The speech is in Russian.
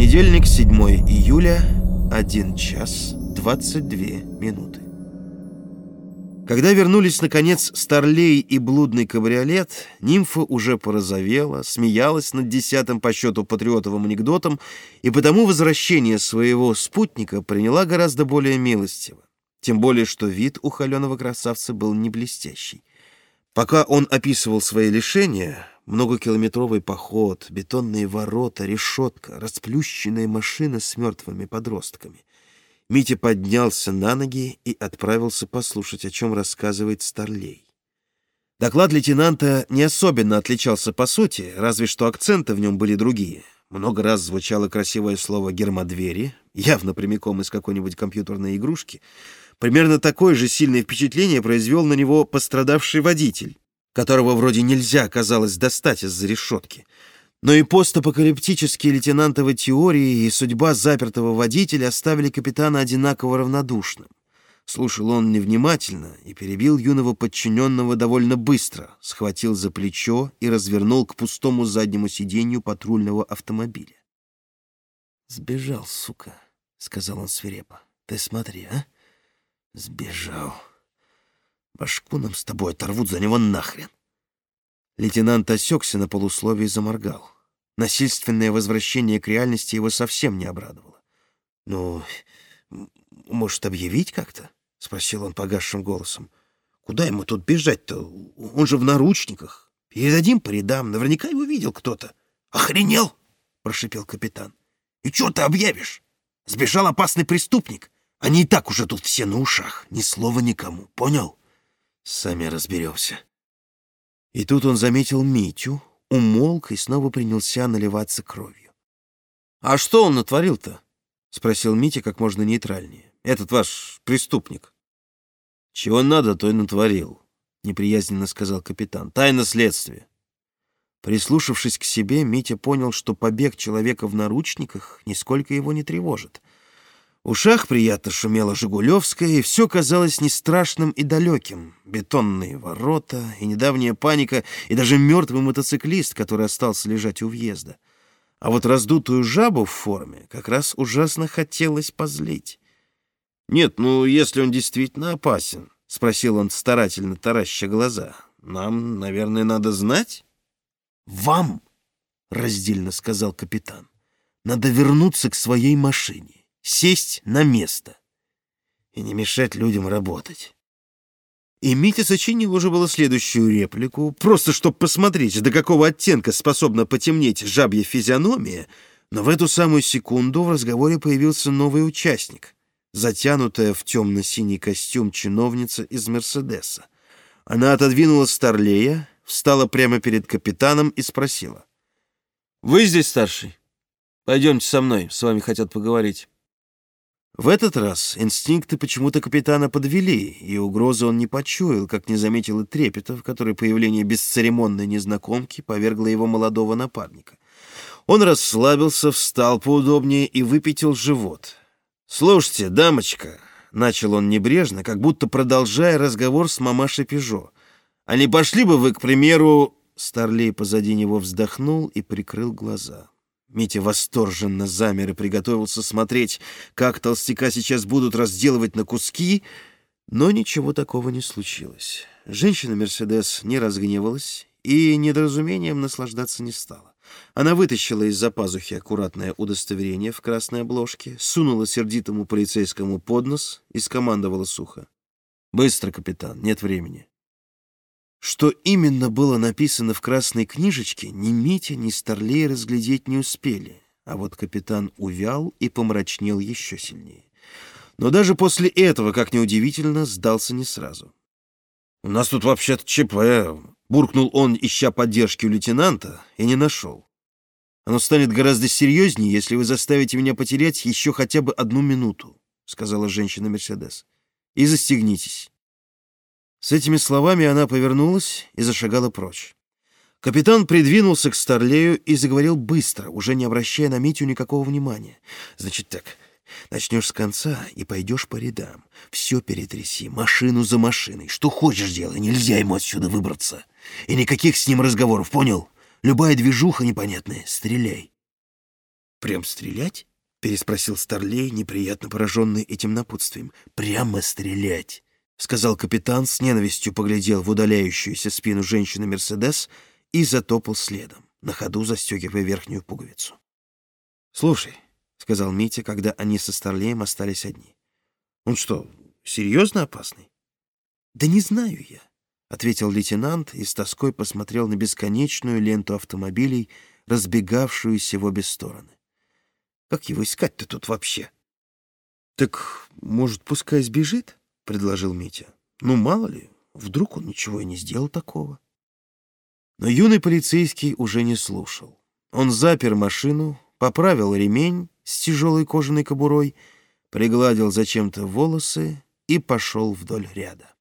Понедельник, 7 июля, 1 час 22 минуты. Когда вернулись, наконец, Старлей и блудный кабриолет, нимфа уже порозовела, смеялась над десятым по счету патриотовым анекдотом и потому возвращение своего спутника приняла гораздо более милостиво. Тем более, что вид у холеного красавца был не блестящий. Пока он описывал свои лишения, многокилометровый поход, бетонные ворота, решетка, расплющенная машина с мертвыми подростками, Митя поднялся на ноги и отправился послушать, о чем рассказывает Старлей. Доклад лейтенанта не особенно отличался по сути, разве что акценты в нем были другие. Много раз звучало красивое слово «гермодвери», явно прямиком из какой-нибудь компьютерной игрушки. Примерно такое же сильное впечатление произвел на него пострадавший водитель, которого вроде нельзя, казалось, достать из-за решетки. Но и постапокалиптические лейтенантовы теории и судьба запертого водителя оставили капитана одинаково равнодушным. Слушал он невнимательно и перебил юного подчиненного довольно быстро, схватил за плечо и развернул к пустому заднему сиденью патрульного автомобиля. «Сбежал, сука», — сказал он свирепо. «Ты смотри, а? Сбежал. Башку нам с тобой оторвут за него нахрен». Лейтенант осекся на полусловие и заморгал. Насильственное возвращение к реальности его совсем не обрадовало. «Ну, может, объявить как-то?» — спросил он погасшим голосом. «Куда ему тут бежать-то? Он же в наручниках. Передадим по рядам, наверняка его видел кто-то». «Охренел!» — прошипел капитан. «И что ты объявишь? Сбежал опасный преступник. Они и так уже тут все на ушах. Ни слова никому. Понял?» «Сами разберемся», и тут он заметил Митю, умолк и снова принялся наливаться кровью. «А что он натворил-то?» — спросил Митя как можно нейтральнее. «Этот ваш преступник». «Чего надо, то и натворил», — неприязненно сказал капитан. «Тайна следствия». Прислушавшись к себе, Митя понял, что побег человека в наручниках нисколько его не тревожит. Ушах приятно шумела Жигулевская, и все казалось не страшным и далеким. Бетонные ворота, и недавняя паника, и даже мертвый мотоциклист, который остался лежать у въезда. А вот раздутую жабу в форме как раз ужасно хотелось позлить. «Нет, ну, если он действительно опасен», — спросил он старательно, тараща глаза, — «нам, наверное, надо знать?» «Вам», — раздельно сказал капитан, — «надо вернуться к своей машине сесть на место и не мешать людям работать. И Митя сочинил уже было следующую реплику, просто чтобы посмотреть, до какого оттенка способна потемнеть жабья физиономия, но в эту самую секунду в разговоре появился новый участник, затянутая в темно-синий костюм чиновница из «Мерседеса». Она отодвинула Старлея, встала прямо перед капитаном и спросила. «Вы здесь старший? Пойдемте со мной, с вами хотят поговорить». В этот раз инстинкты почему-то капитана подвели, и угрозы он не почуял, как не заметил и трепета, в который появление бесцеремонной незнакомки повергло его молодого напарника. Он расслабился, встал поудобнее и выпятил живот. «Слушайте, дамочка», — начал он небрежно, как будто продолжая разговор с мамашей Пежо, «а не пошли бы вы, к примеру...» Старлей позади него вздохнул и прикрыл глаза. Митя восторженно замер и приготовился смотреть, как толстяка сейчас будут разделывать на куски, но ничего такого не случилось. Женщина Мерседес не разгневалась и недоразумением наслаждаться не стала. Она вытащила из-за пазухи аккуратное удостоверение в красной обложке, сунула сердитому полицейскому под нос и скомандовала сухо. «Быстро, капитан, нет времени». Что именно было написано в красной книжечке, ни Митя, ни Старлей разглядеть не успели, а вот капитан увял и помрачнел еще сильнее. Но даже после этого, как неудивительно, сдался не сразу. «У нас тут вообще-то ЧП», — буркнул он, ища поддержки у лейтенанта, и не нашел. «Оно станет гораздо серьезнее, если вы заставите меня потерять еще хотя бы одну минуту», — сказала женщина Мерседес. «И застегнитесь». С этими словами она повернулась и зашагала прочь. Капитан придвинулся к Старлею и заговорил быстро, уже не обращая на Митю никакого внимания. «Значит так, начнешь с конца и пойдешь по рядам. Все перетряси, машину за машиной. Что хочешь делай, нельзя ему отсюда выбраться. И никаких с ним разговоров, понял? Любая движуха непонятная, стреляй. «Прям стрелять?» — переспросил Старлей, неприятно пораженный этим напутствием. «Прямо стрелять!» — сказал капитан, с ненавистью поглядел в удаляющуюся спину женщины Мерседес и затопал следом, на ходу застегивая верхнюю пуговицу. «Слушай», — сказал Митя, когда они со Старлеем остались одни. «Он что, серьезно опасный?» «Да не знаю я», — ответил лейтенант и с тоской посмотрел на бесконечную ленту автомобилей, разбегавшуюся в обе стороны. Как его искать-то тут вообще? Так, может, пускай сбежит? Предложил Митя. Ну, мало ли, вдруг он ничего и не сделал такого. Но юный полицейский уже не слушал. Он запер машину, поправил ремень с тяжелой кожаной кобурой, пригладил зачем-то волосы и пошел вдоль ряда.